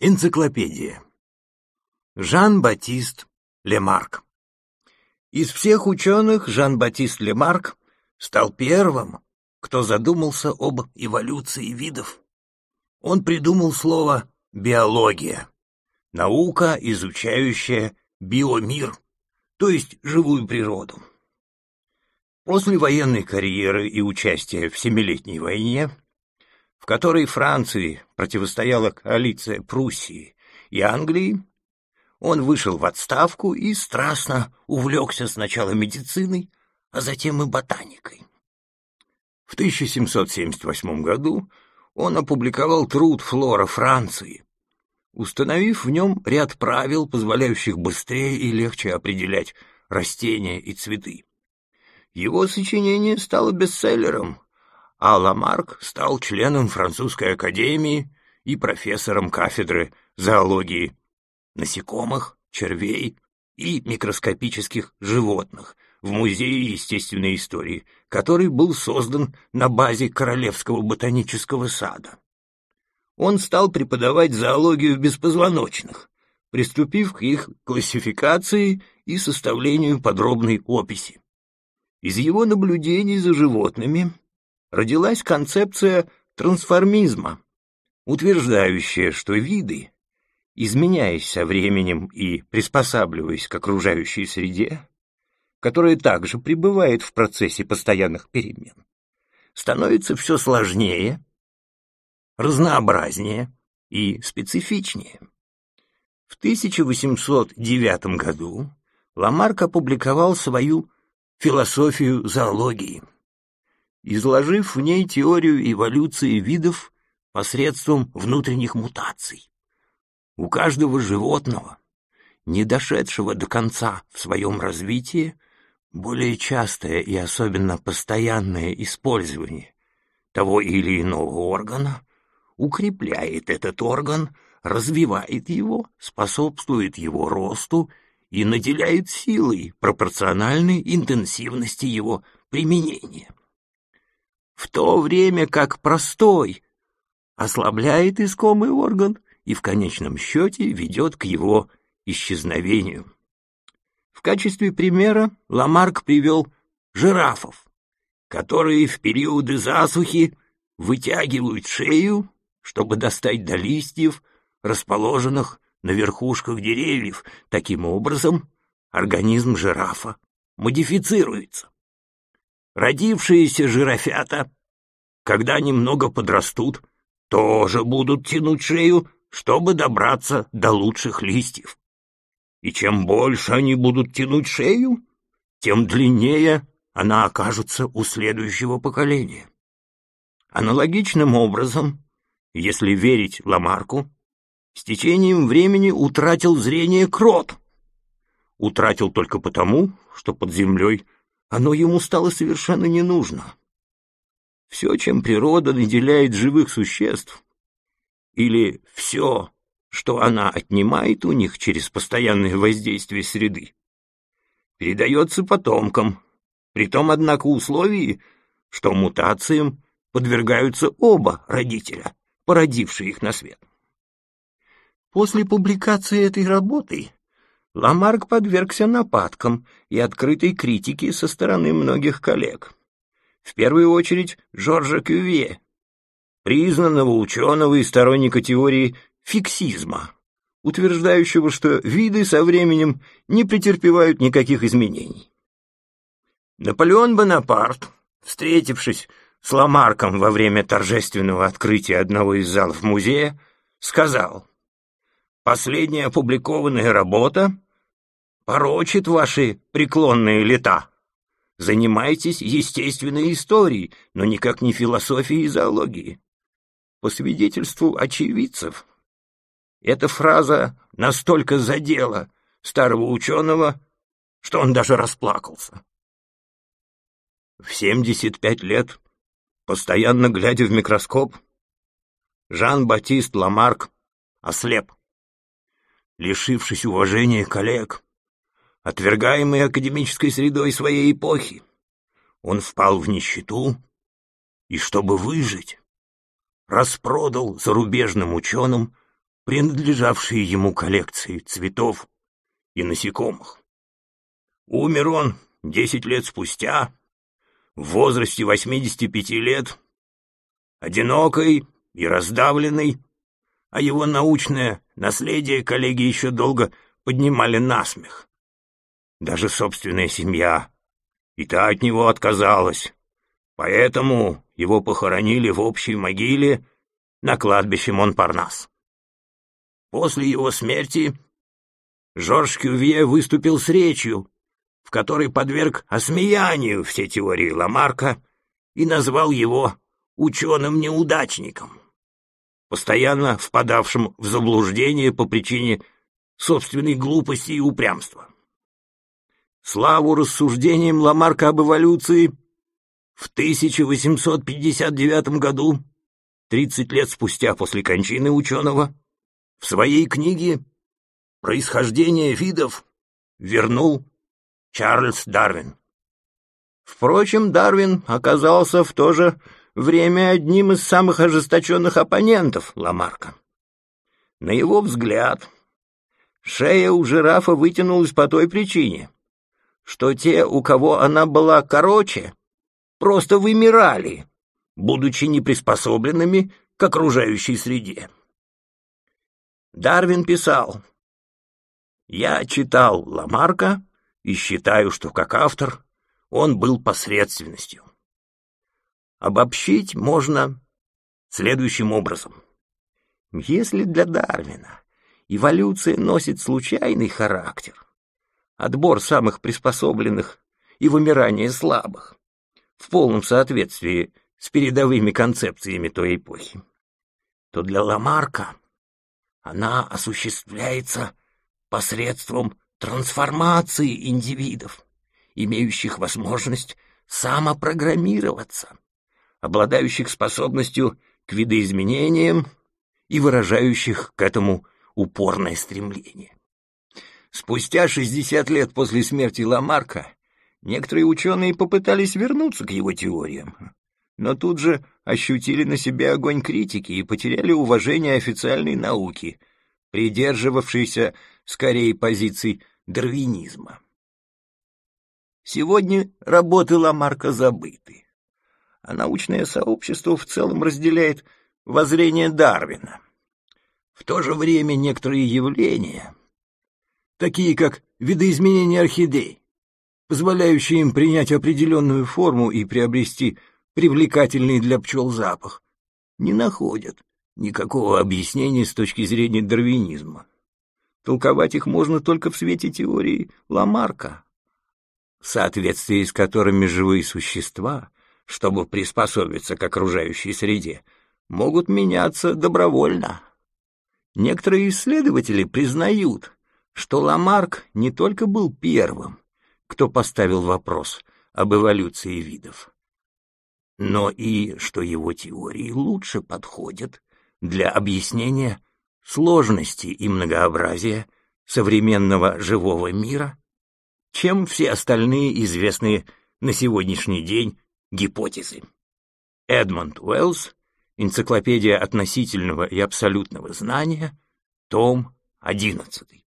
Энциклопедия. Жан-Батист Лемарк. Из всех ученых Жан-Батист Лемарк стал первым, кто задумался об эволюции видов. Он придумал слово «биология» — наука, изучающая биомир, то есть живую природу. После военной карьеры и участия в Семилетней войне в которой Франции противостояла коалиция Пруссии и Англии, он вышел в отставку и страстно увлекся сначала медициной, а затем и ботаникой. В 1778 году он опубликовал труд «Флора Франции», установив в нем ряд правил, позволяющих быстрее и легче определять растения и цветы. Его сочинение стало бестселлером, а Ламарк стал членом французской академии и профессором кафедры зоологии насекомых, червей и микроскопических животных в Музее естественной истории, который был создан на базе Королевского ботанического сада. Он стал преподавать зоологию беспозвоночных, приступив к их классификации и составлению подробной описи. Из его наблюдений за животными родилась концепция трансформизма, утверждающая, что виды, изменяясь со временем и приспосабливаясь к окружающей среде, которая также пребывает в процессе постоянных перемен, становится все сложнее, разнообразнее и специфичнее. В 1809 году Ламарк опубликовал свою «Философию зоологии», изложив в ней теорию эволюции видов посредством внутренних мутаций. У каждого животного, не дошедшего до конца в своем развитии, более частое и особенно постоянное использование того или иного органа укрепляет этот орган, развивает его, способствует его росту и наделяет силой пропорциональной интенсивности его применения в то время как простой ослабляет искомый орган и в конечном счете ведет к его исчезновению. В качестве примера Ламарк привел жирафов, которые в периоды засухи вытягивают шею, чтобы достать до листьев, расположенных на верхушках деревьев. Таким образом, организм жирафа модифицируется. Родившиеся жирафята, когда немного подрастут, тоже будут тянуть шею, чтобы добраться до лучших листьев. И чем больше они будут тянуть шею, тем длиннее она окажется у следующего поколения. Аналогичным образом, если верить Ламарку, с течением времени утратил зрение крот. Утратил только потому, что под землей оно ему стало совершенно не нужно. Все, чем природа наделяет живых существ, или все, что она отнимает у них через постоянное воздействие среды, передается потомкам, при том, однако, условии, что мутациям подвергаются оба родителя, породившие их на свет. После публикации этой работы Ламарк подвергся нападкам и открытой критике со стороны многих коллег. В первую очередь Жоржа Кювье, признанного ученого и сторонника теории фиксизма, утверждающего, что виды со временем не претерпевают никаких изменений. Наполеон Бонапарт, встретившись с Ламарком во время торжественного открытия одного из залов музея, сказал, «Последняя опубликованная работа порочит ваши преклонные лета. Занимайтесь естественной историей, но никак не философией и зоологией. По свидетельству очевидцев, эта фраза настолько задела старого ученого, что он даже расплакался. В 75 лет, постоянно глядя в микроскоп, Жан-Батист Ламарк ослеп. Лишившись уважения коллег, отвергаемый академической средой своей эпохи. Он впал в нищету и, чтобы выжить, распродал зарубежным ученым принадлежавшие ему коллекции цветов и насекомых. Умер он десять лет спустя, в возрасте 85 лет, одинокой и раздавленной, а его научное наследие коллеги еще долго поднимали насмех. Даже собственная семья и та от него отказалась, поэтому его похоронили в общей могиле на кладбище Монпарнас. После его смерти Жорж Кювье выступил с речью, в которой подверг осмеянию все теории Ламарка и назвал его ученым-неудачником, постоянно впадавшим в заблуждение по причине собственной глупости и упрямства. Славу рассуждениям Ламарка об эволюции в 1859 году, 30 лет спустя после кончины ученого, в своей книге «Происхождение видов» вернул Чарльз Дарвин. Впрочем, Дарвин оказался в то же время одним из самых ожесточенных оппонентов Ламарка. На его взгляд, шея у жирафа вытянулась по той причине, что те, у кого она была короче, просто вымирали, будучи неприспособленными к окружающей среде. Дарвин писал, «Я читал Ламарка и считаю, что как автор он был посредственностью. Обобщить можно следующим образом. Если для Дарвина эволюция носит случайный характер, отбор самых приспособленных и вымирание слабых, в полном соответствии с передовыми концепциями той эпохи, то для Ламарка она осуществляется посредством трансформации индивидов, имеющих возможность самопрограммироваться, обладающих способностью к видоизменениям и выражающих к этому упорное стремление. Спустя 60 лет после смерти Ламарка некоторые ученые попытались вернуться к его теориям, но тут же ощутили на себе огонь критики и потеряли уважение официальной науки, придерживавшейся скорее позиций дарвинизма. Сегодня работы Ламарка забыты, а научное сообщество в целом разделяет воззрение Дарвина. В то же время некоторые явления, такие как видоизменение орхидей, позволяющие им принять определенную форму и приобрести привлекательный для пчел запах, не находят никакого объяснения с точки зрения дарвинизма. Толковать их можно только в свете теории Ламарка, в соответствии с которыми живые существа, чтобы приспособиться к окружающей среде, могут меняться добровольно. Некоторые исследователи признают, что Ламарк не только был первым, кто поставил вопрос об эволюции видов, но и что его теории лучше подходят для объяснения сложности и многообразия современного живого мира, чем все остальные известные на сегодняшний день гипотезы. Эдмонд Уэллс, Энциклопедия относительного и абсолютного знания, том 11.